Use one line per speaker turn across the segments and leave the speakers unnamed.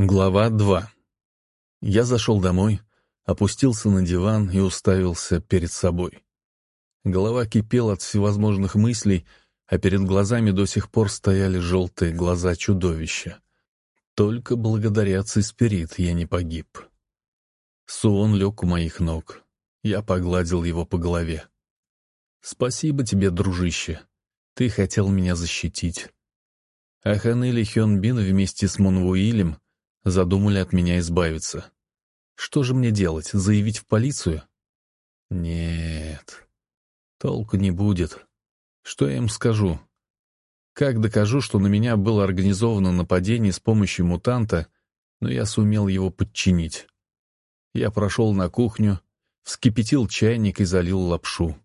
Глава 2 Я зашел домой, опустился на диван и уставился перед собой. Голова кипела от всевозможных мыслей, а перед глазами до сих пор стояли желтые глаза чудовища. Только благодаря Цисперид я не погиб. Суон лег у моих ног. Я погладил его по голове. «Спасибо тебе, дружище. Ты хотел меня защитить». А Ханели Хёнбин вместе с Монвуилем — задумали от меня избавиться. Что же мне делать, заявить в полицию? Нет, толку не будет. Что я им скажу? Как докажу, что на меня было организовано нападение с помощью мутанта, но я сумел его подчинить? Я прошел на кухню, вскипятил чайник и залил лапшу.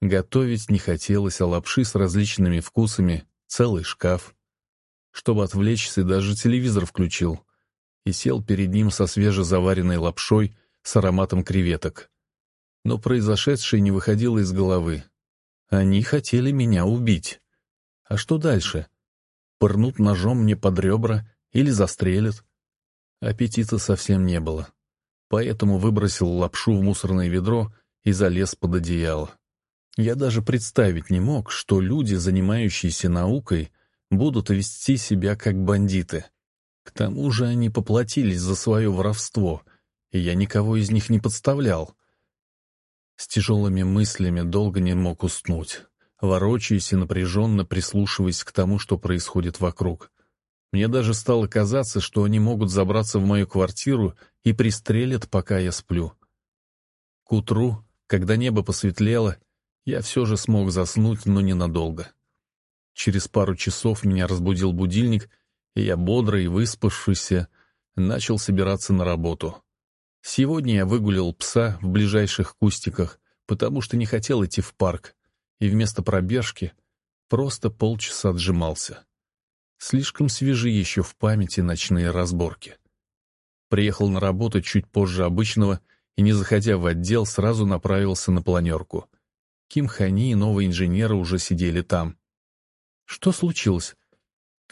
Готовить не хотелось, а лапши с различными вкусами, целый шкаф. Чтобы отвлечься, даже телевизор включил и сел перед ним со свежезаваренной лапшой с ароматом креветок. Но произошедшее не выходило из головы. Они хотели меня убить. А что дальше? Пырнут ножом мне под ребра или застрелят? Аппетита совсем не было. Поэтому выбросил лапшу в мусорное ведро и залез под одеяло. Я даже представить не мог, что люди, занимающиеся наукой, будут вести себя как бандиты. К тому же они поплатились за свое воровство, и я никого из них не подставлял. С тяжелыми мыслями долго не мог уснуть, ворочаясь и напряженно прислушиваясь к тому, что происходит вокруг. Мне даже стало казаться, что они могут забраться в мою квартиру и пристрелят, пока я сплю. К утру, когда небо посветлело, я все же смог заснуть, но ненадолго. Через пару часов меня разбудил будильник — я бодрый и выспавшийся начал собираться на работу. Сегодня я выгулил пса в ближайших кустиках, потому что не хотел идти в парк, и вместо пробежки просто полчаса отжимался. Слишком свежи еще в памяти ночные разборки. Приехал на работу чуть позже обычного и, не заходя в отдел, сразу направился на планерку. Ким Хани и новые инженеры уже сидели там. «Что случилось?»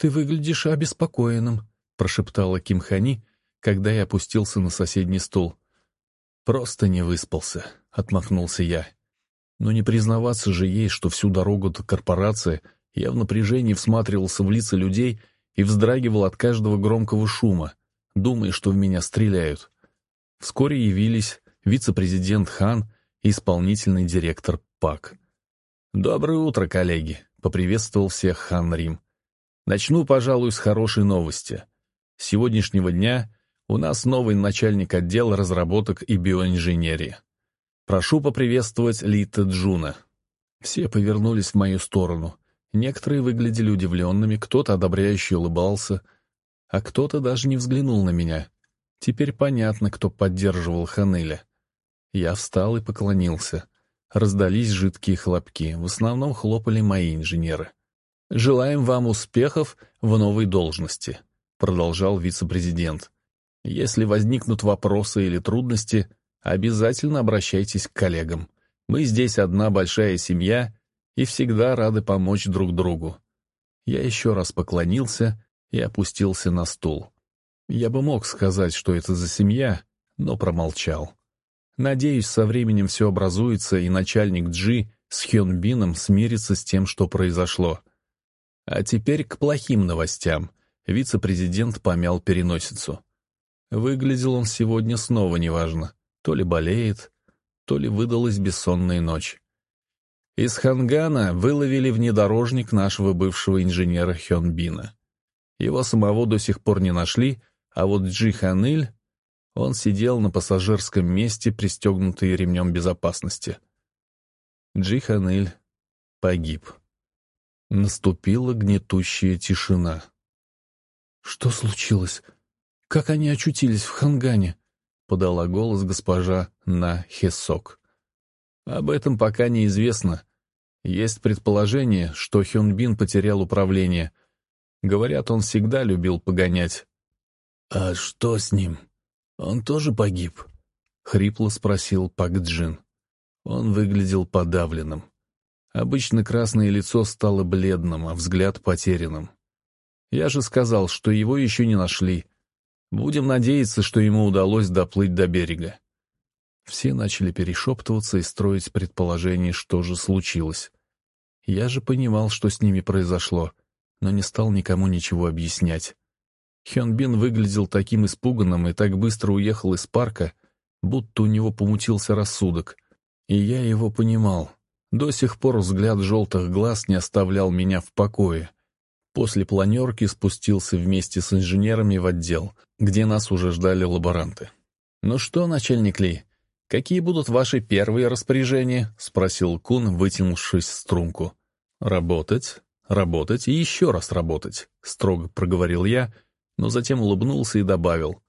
«Ты выглядишь обеспокоенным», — прошептала Ким Хани, когда я опустился на соседний стул. «Просто не выспался», — отмахнулся я. Но не признаваться же ей, что всю дорогу до корпорации я в напряжении всматривался в лица людей и вздрагивал от каждого громкого шума, думая, что в меня стреляют. Вскоре явились вице-президент Хан и исполнительный директор ПАК. «Доброе утро, коллеги!» — поприветствовал всех Хан Рим. Начну, пожалуй, с хорошей новости. С сегодняшнего дня у нас новый начальник отдела разработок и биоинженерии. Прошу поприветствовать Лита Джуна. Все повернулись в мою сторону. Некоторые выглядели удивленными, кто-то одобряюще улыбался, а кто-то даже не взглянул на меня. Теперь понятно, кто поддерживал Ханеля. Я встал и поклонился. Раздались жидкие хлопки, в основном хлопали мои инженеры. «Желаем вам успехов в новой должности», — продолжал вице-президент. «Если возникнут вопросы или трудности, обязательно обращайтесь к коллегам. Мы здесь одна большая семья и всегда рады помочь друг другу». Я еще раз поклонился и опустился на стул. Я бы мог сказать, что это за семья, но промолчал. Надеюсь, со временем все образуется, и начальник Джи с Хёнбином смирится с тем, что произошло — а теперь к плохим новостям. Вице-президент помял переносицу. Выглядел он сегодня снова неважно. То ли болеет, то ли выдалась бессонная ночь. Из Хангана выловили внедорожник нашего бывшего инженера Хёнбина. Его самого до сих пор не нашли, а вот Джи Ханыль, он сидел на пассажирском месте, пристегнутый ремнем безопасности. Джи Ханыль погиб. Наступила гнетущая тишина. «Что случилось? Как они очутились в Хангане?» — подала голос госпожа На Хесок. «Об этом пока неизвестно. Есть предположение, что Хёнбин потерял управление. Говорят, он всегда любил погонять». «А что с ним? Он тоже погиб?» — хрипло спросил Пак Джин. Он выглядел подавленным. Обычно красное лицо стало бледным, а взгляд потерянным. Я же сказал, что его еще не нашли. Будем надеяться, что ему удалось доплыть до берега. Все начали перешептываться и строить предположение, что же случилось. Я же понимал, что с ними произошло, но не стал никому ничего объяснять. Хёнбин выглядел таким испуганным и так быстро уехал из парка, будто у него помутился рассудок. И я его понимал. До сих пор взгляд желтых глаз не оставлял меня в покое. После планерки спустился вместе с инженерами в отдел, где нас уже ждали лаборанты. «Ну что, начальник Ли, «Какие будут ваши первые распоряжения?» — спросил Кун, вытянувшись в струнку. «Работать, работать и еще раз работать», — строго проговорил я, но затем улыбнулся и добавил.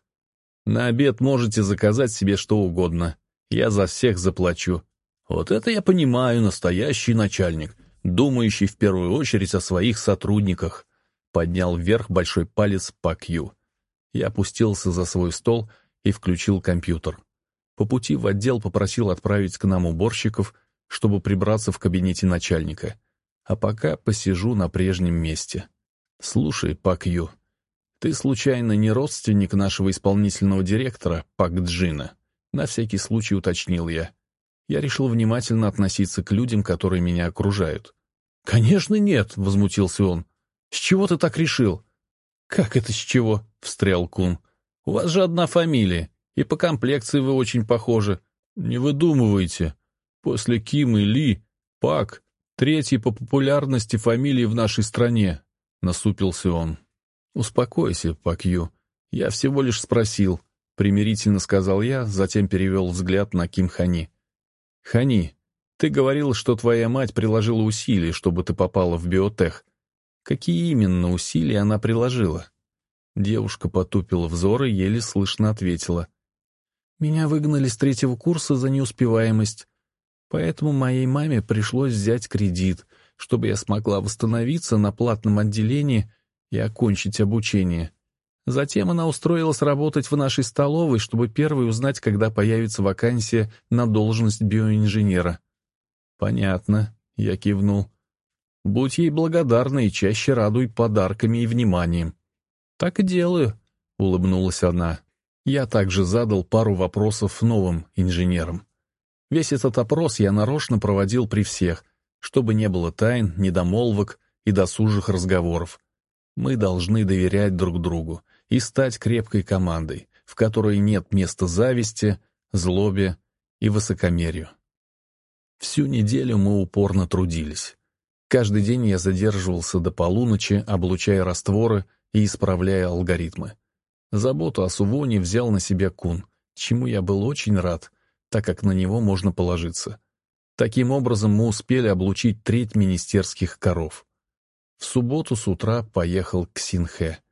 «На обед можете заказать себе что угодно. Я за всех заплачу. Вот это я понимаю, настоящий начальник, думающий в первую очередь о своих сотрудниках», — поднял вверх большой палец Пак Ю. Я опустился за свой стол и включил компьютер. По пути в отдел попросил отправить к нам уборщиков, чтобы прибраться в кабинете начальника. А пока посижу на прежнем месте. Слушай, Пак Ю, ты случайно не родственник нашего исполнительного директора, Пак Джина? На всякий случай уточнил я. Я решил внимательно относиться к людям, которые меня окружают. «Конечно нет», — возмутился он. «С чего ты так решил?» «Как это с чего?» — встрял Кун. «У вас же одна фамилия. И по комплекции вы очень похожи. Не выдумывайте. После Ким и Ли, Пак, третий по популярности фамилии в нашей стране, — насупился он. Успокойся, Пак Ю. Я всего лишь спросил, — примирительно сказал я, затем перевел взгляд на Ким Хани. Хани, ты говорил, что твоя мать приложила усилия, чтобы ты попала в биотех. Какие именно усилия она приложила? Девушка потупила взор и еле слышно ответила. Меня выгнали с третьего курса за неуспеваемость, поэтому моей маме пришлось взять кредит, чтобы я смогла восстановиться на платном отделении и окончить обучение. Затем она устроилась работать в нашей столовой, чтобы первой узнать, когда появится вакансия на должность биоинженера. «Понятно», — я кивнул. «Будь ей благодарна и чаще радуй подарками и вниманием». «Так и делаю», — улыбнулась она. Я также задал пару вопросов новым инженерам. Весь этот опрос я нарочно проводил при всех, чтобы не было тайн, недомолвок и досужих разговоров. Мы должны доверять друг другу и стать крепкой командой, в которой нет места зависти, злобе и высокомерию. Всю неделю мы упорно трудились. Каждый день я задерживался до полуночи, облучая растворы и исправляя алгоритмы. Заботу о Сувоне взял на себя Кун, чему я был очень рад, так как на него можно положиться. Таким образом мы успели облучить треть министерских коров. В субботу с утра поехал к Синхе.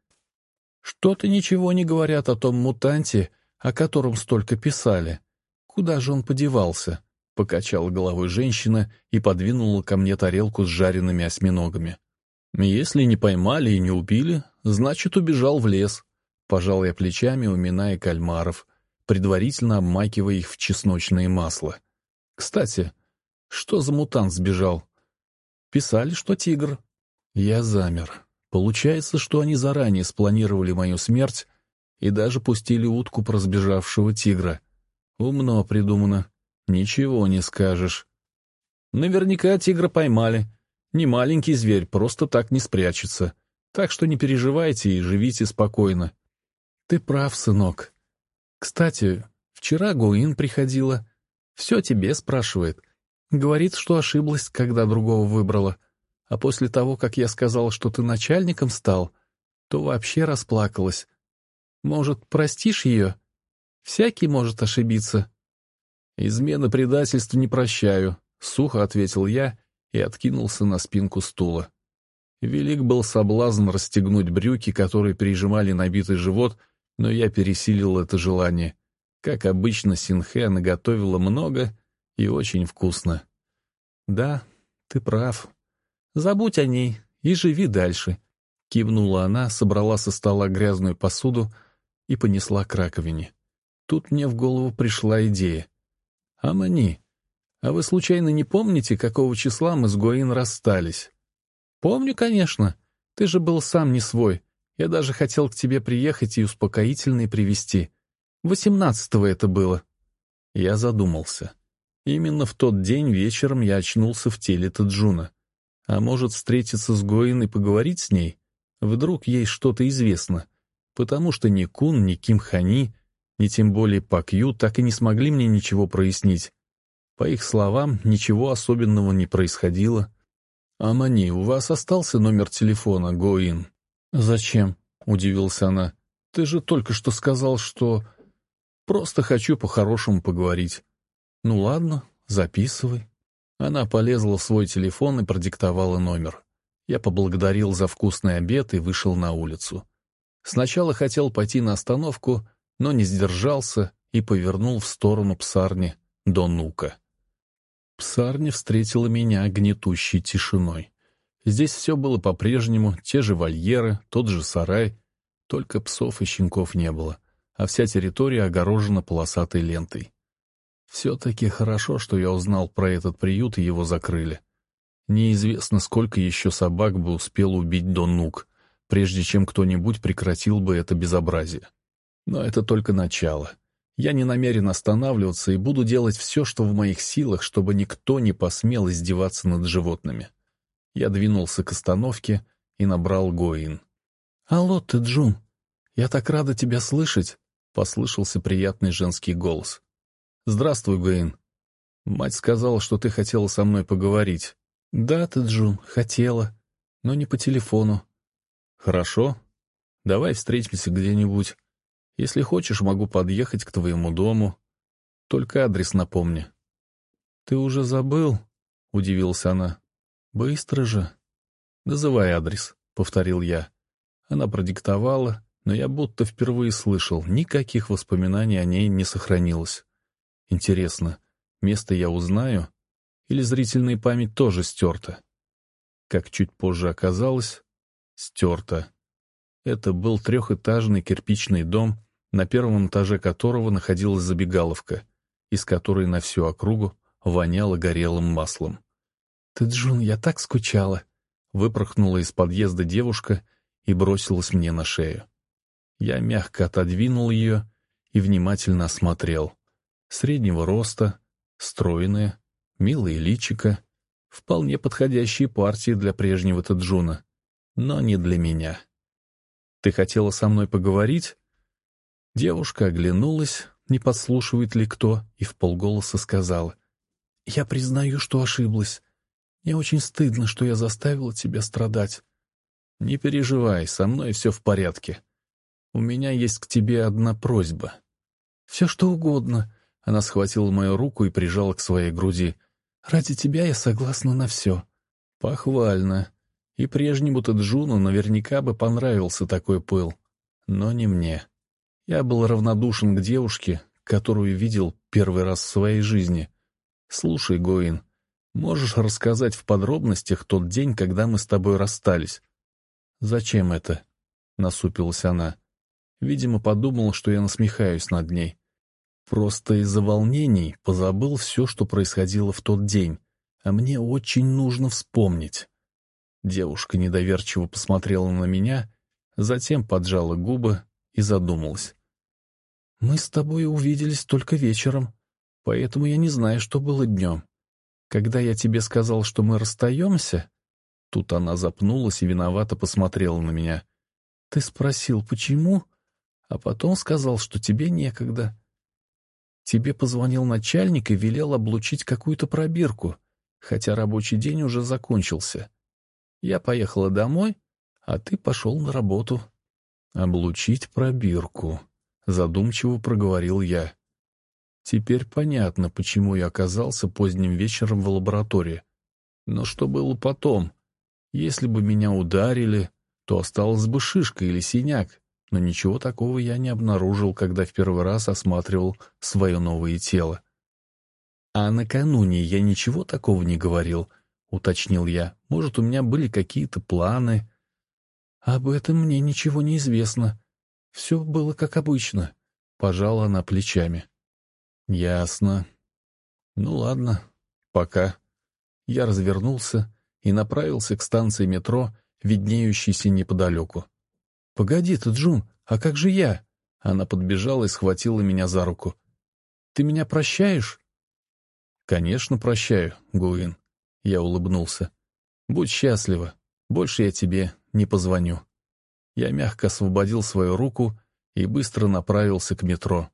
Что-то ничего не говорят о том мутанте, о котором столько писали. Куда же он подевался? Покачала головой женщина и подвинула ко мне тарелку с жареными осьминогами. Если не поймали и не убили, значит, убежал в лес. Пожал я плечами, уминая кальмаров, предварительно обмакивая их в чесночное масло. Кстати, что за мутант сбежал? Писали, что тигр. Я замер. Получается, что они заранее спланировали мою смерть и даже пустили утку про сбежавшего тигра. Умно придумано. Ничего не скажешь. Наверняка тигра поймали. Не маленький зверь, просто так не спрячется. Так что не переживайте и живите спокойно. Ты прав, сынок. Кстати, вчера Гуин приходила. Все тебе спрашивает. Говорит, что ошиблась, когда другого выбрала. А после того, как я сказал, что ты начальником стал, то вообще расплакалась. Может, простишь ее? Всякий может ошибиться. Измены предательства не прощаю, — сухо ответил я и откинулся на спинку стула. Велик был соблазн расстегнуть брюки, которые прижимали набитый живот — но я пересилил это желание. Как обычно, Синхэ наготовила много и очень вкусно. «Да, ты прав. Забудь о ней и живи дальше», — кивнула она, собрала со стола грязную посуду и понесла к раковине. Тут мне в голову пришла идея. «Амани, а вы случайно не помните, какого числа мы с Гоин расстались?» «Помню, конечно. Ты же был сам не свой. Я даже хотел к тебе приехать и успокоительные привезти. Восемнадцатого это было». Я задумался. Именно в тот день вечером я очнулся в теле Таджуна. А может, встретиться с Гоин и поговорить с ней? Вдруг ей что-то известно. Потому что ни Кун, ни Ким Хани, ни тем более Пак Ю так и не смогли мне ничего прояснить. По их словам, ничего особенного не происходило. «Амани, у вас остался номер телефона, Гоин?» «Зачем?» — удивился она. «Ты же только что сказал, что...» «Просто хочу по-хорошему поговорить». «Ну ладно, записывай». Она полезла в свой телефон и продиктовала номер. Я поблагодарил за вкусный обед и вышел на улицу. Сначала хотел пойти на остановку, но не сдержался и повернул в сторону псарни до Нука. Псарня встретила меня гнетущей тишиной. Здесь все было по-прежнему, те же вольеры, тот же сарай, только псов и щенков не было, а вся территория огорожена полосатой лентой. Все-таки хорошо, что я узнал про этот приют и его закрыли. Неизвестно, сколько еще собак бы успел убить Дон Нук, прежде чем кто-нибудь прекратил бы это безобразие. Но это только начало. Я не намерен останавливаться и буду делать все, что в моих силах, чтобы никто не посмел издеваться над животными. Я двинулся к остановке и набрал Гоин. «Алло, ты Джун, я так рада тебя слышать!» — послышался приятный женский голос. «Здравствуй, Гейн. Мать сказала, что ты хотела со мной поговорить». «Да, ты, Джун, хотела, но не по телефону». «Хорошо. Давай встретимся где-нибудь. Если хочешь, могу подъехать к твоему дому. Только адрес напомни». «Ты уже забыл?» — удивилась она. «Быстро же». «Называй адрес», — повторил я. Она продиктовала, но я будто впервые слышал, никаких воспоминаний о ней не сохранилось. Интересно, место я узнаю? Или зрительная память тоже стерта? Как чуть позже оказалось, стерта. Это был трехэтажный кирпичный дом, на первом этаже которого находилась забегаловка, из которой на всю округу воняло горелым маслом. «Ты, Джун, я так скучала!» Выпорхнула из подъезда девушка и бросилась мне на шею. Я мягко отодвинул ее и внимательно осмотрел. Среднего роста, стройная, милые личика, вполне подходящие партии для прежнего Таджуна, но не для меня. «Ты хотела со мной поговорить?» Девушка оглянулась, не подслушивает ли кто, и в полголоса сказала. «Я признаю, что ошиблась. Мне очень стыдно, что я заставила тебя страдать». «Не переживай, со мной все в порядке. У меня есть к тебе одна просьба». «Все что угодно», она схватила мою руку и прижала к своей груди. «Ради тебя я согласна на все». «Похвально. И прежнему-то Джуну наверняка бы понравился такой пыл. Но не мне. Я был равнодушен к девушке, которую видел первый раз в своей жизни. Слушай, Гоин, можешь рассказать в подробностях тот день, когда мы с тобой расстались?» «Зачем это?» — насупилась она. Видимо, подумала, что я насмехаюсь над ней. Просто из-за волнений позабыл все, что происходило в тот день, а мне очень нужно вспомнить. Девушка недоверчиво посмотрела на меня, затем поджала губы и задумалась. «Мы с тобой увиделись только вечером, поэтому я не знаю, что было днем. Когда я тебе сказал, что мы расстаемся...» Тут она запнулась и виновато посмотрела на меня. «Ты спросил, почему?» А потом сказал, что тебе некогда. Тебе позвонил начальник и велел облучить какую-то пробирку, хотя рабочий день уже закончился. Я поехала домой, а ты пошел на работу. Облучить пробирку, задумчиво проговорил я. Теперь понятно, почему я оказался поздним вечером в лаборатории. Но что было потом? Если бы меня ударили, то осталась бы шишка или синяк, но ничего такого я не обнаружил, когда в первый раз осматривал свое новое тело. «А накануне я ничего такого не говорил», — уточнил я. «Может, у меня были какие-то планы?» «Об этом мне ничего не известно. Все было как обычно», — пожала она плечами. «Ясно. Ну ладно, пока». Я развернулся и направился к станции метро, виднеющейся неподалеку. «Погоди ты, Джун, а как же я?» Она подбежала и схватила меня за руку. «Ты меня прощаешь?» «Конечно, прощаю, Гуин». Я улыбнулся. «Будь счастлива. Больше я тебе не позвоню». Я мягко освободил свою руку и быстро направился к метро.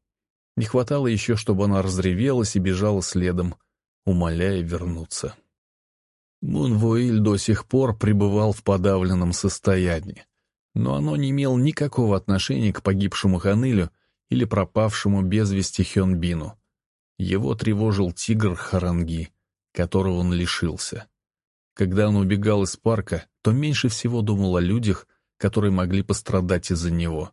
Не хватало еще, чтобы она разревелась и бежала следом, умоляя вернуться. Мунвуиль до сих пор пребывал в подавленном состоянии, но оно не имело никакого отношения к погибшему Ханылю или пропавшему без вести Хёнбину. Его тревожил тигр Харанги, которого он лишился. Когда он убегал из парка, то меньше всего думал о людях, которые могли пострадать из-за него.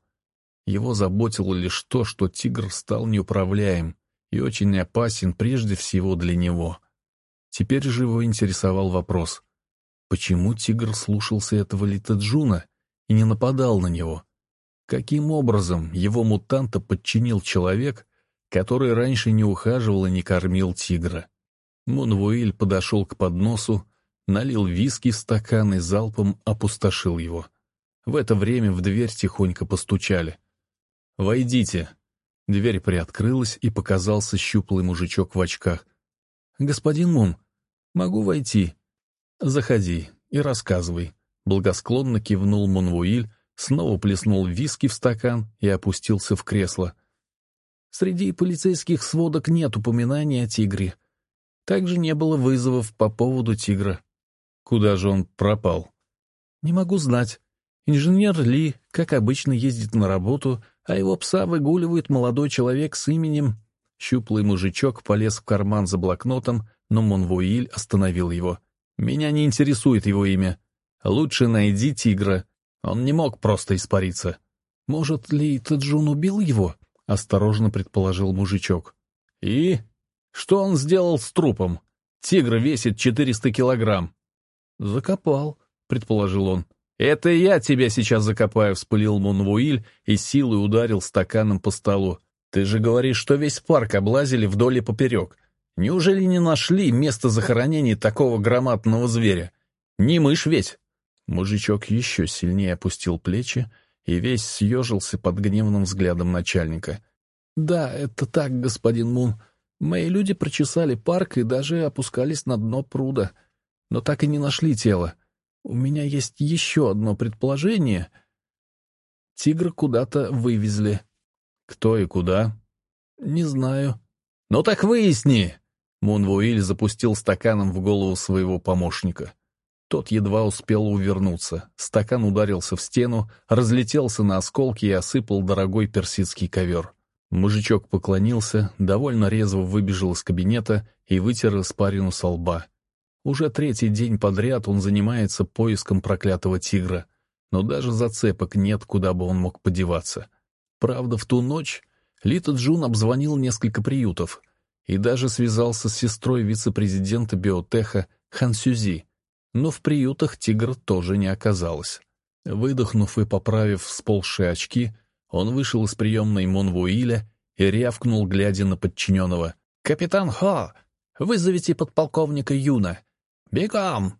Его заботило лишь то, что тигр стал неуправляем и очень опасен прежде всего для него. Теперь же его интересовал вопрос, почему тигр слушался этого Литаджуна и не нападал на него? Каким образом его мутанта подчинил человек, который раньше не ухаживал и не кормил тигра? Мунвуиль подошел к подносу, налил виски в стакан и залпом опустошил его. В это время в дверь тихонько постучали. «Войдите». Дверь приоткрылась, и показался щуплый мужичок в очках. «Господин Мун, могу войти?» «Заходи и рассказывай», — благосклонно кивнул Монвуиль, снова плеснул виски в стакан и опустился в кресло. Среди полицейских сводок нет упоминаний о тигре. Также не было вызовов по поводу тигра. Куда же он пропал? Не могу знать. Инженер Ли, как обычно, ездит на работу, а его пса выгуливает молодой человек с именем... Щуплый мужичок полез в карман за блокнотом, но Монвуиль остановил его. «Меня не интересует его имя. Лучше найди тигра. Он не мог просто испариться». «Может ли Таджун убил его?» — осторожно предположил мужичок. «И? Что он сделал с трупом? Тигр весит четыреста килограмм». «Закопал», — предположил он. «Это я тебя сейчас закопаю», — вспылил Монвуиль и силой ударил стаканом по столу. «Ты же говоришь, что весь парк облазили вдоль и поперек. Неужели не нашли место захоронения такого громадного зверя? Не мышь ведь?» Мужичок еще сильнее опустил плечи и весь съежился под гневным взглядом начальника. «Да, это так, господин Мун. Мои люди прочесали парк и даже опускались на дно пруда, но так и не нашли тело. У меня есть еще одно предположение. Тигра куда-то вывезли. Кто и куда? Не знаю. Ну так выясни! Мунвуиль запустил стаканом в голову своего помощника. Тот едва успел увернуться. Стакан ударился в стену, разлетелся на осколки и осыпал дорогой персидский ковер. Мужичок поклонился, довольно резво выбежал из кабинета и вытер испарину со лба. Уже третий день подряд он занимается поиском проклятого тигра, но даже зацепок нет, куда бы он мог подеваться. Правда, в ту ночь Лита Джун обзвонил несколько приютов и даже связался с сестрой вице-президента биотеха Хан Сюзи, но в приютах тигра тоже не оказалось. Выдохнув и поправив сползшие очки, он вышел из приемной Монвуиля и рявкнул, глядя на подчиненного. «Капитан Хо, вызовите подполковника Юна. «Бегом!»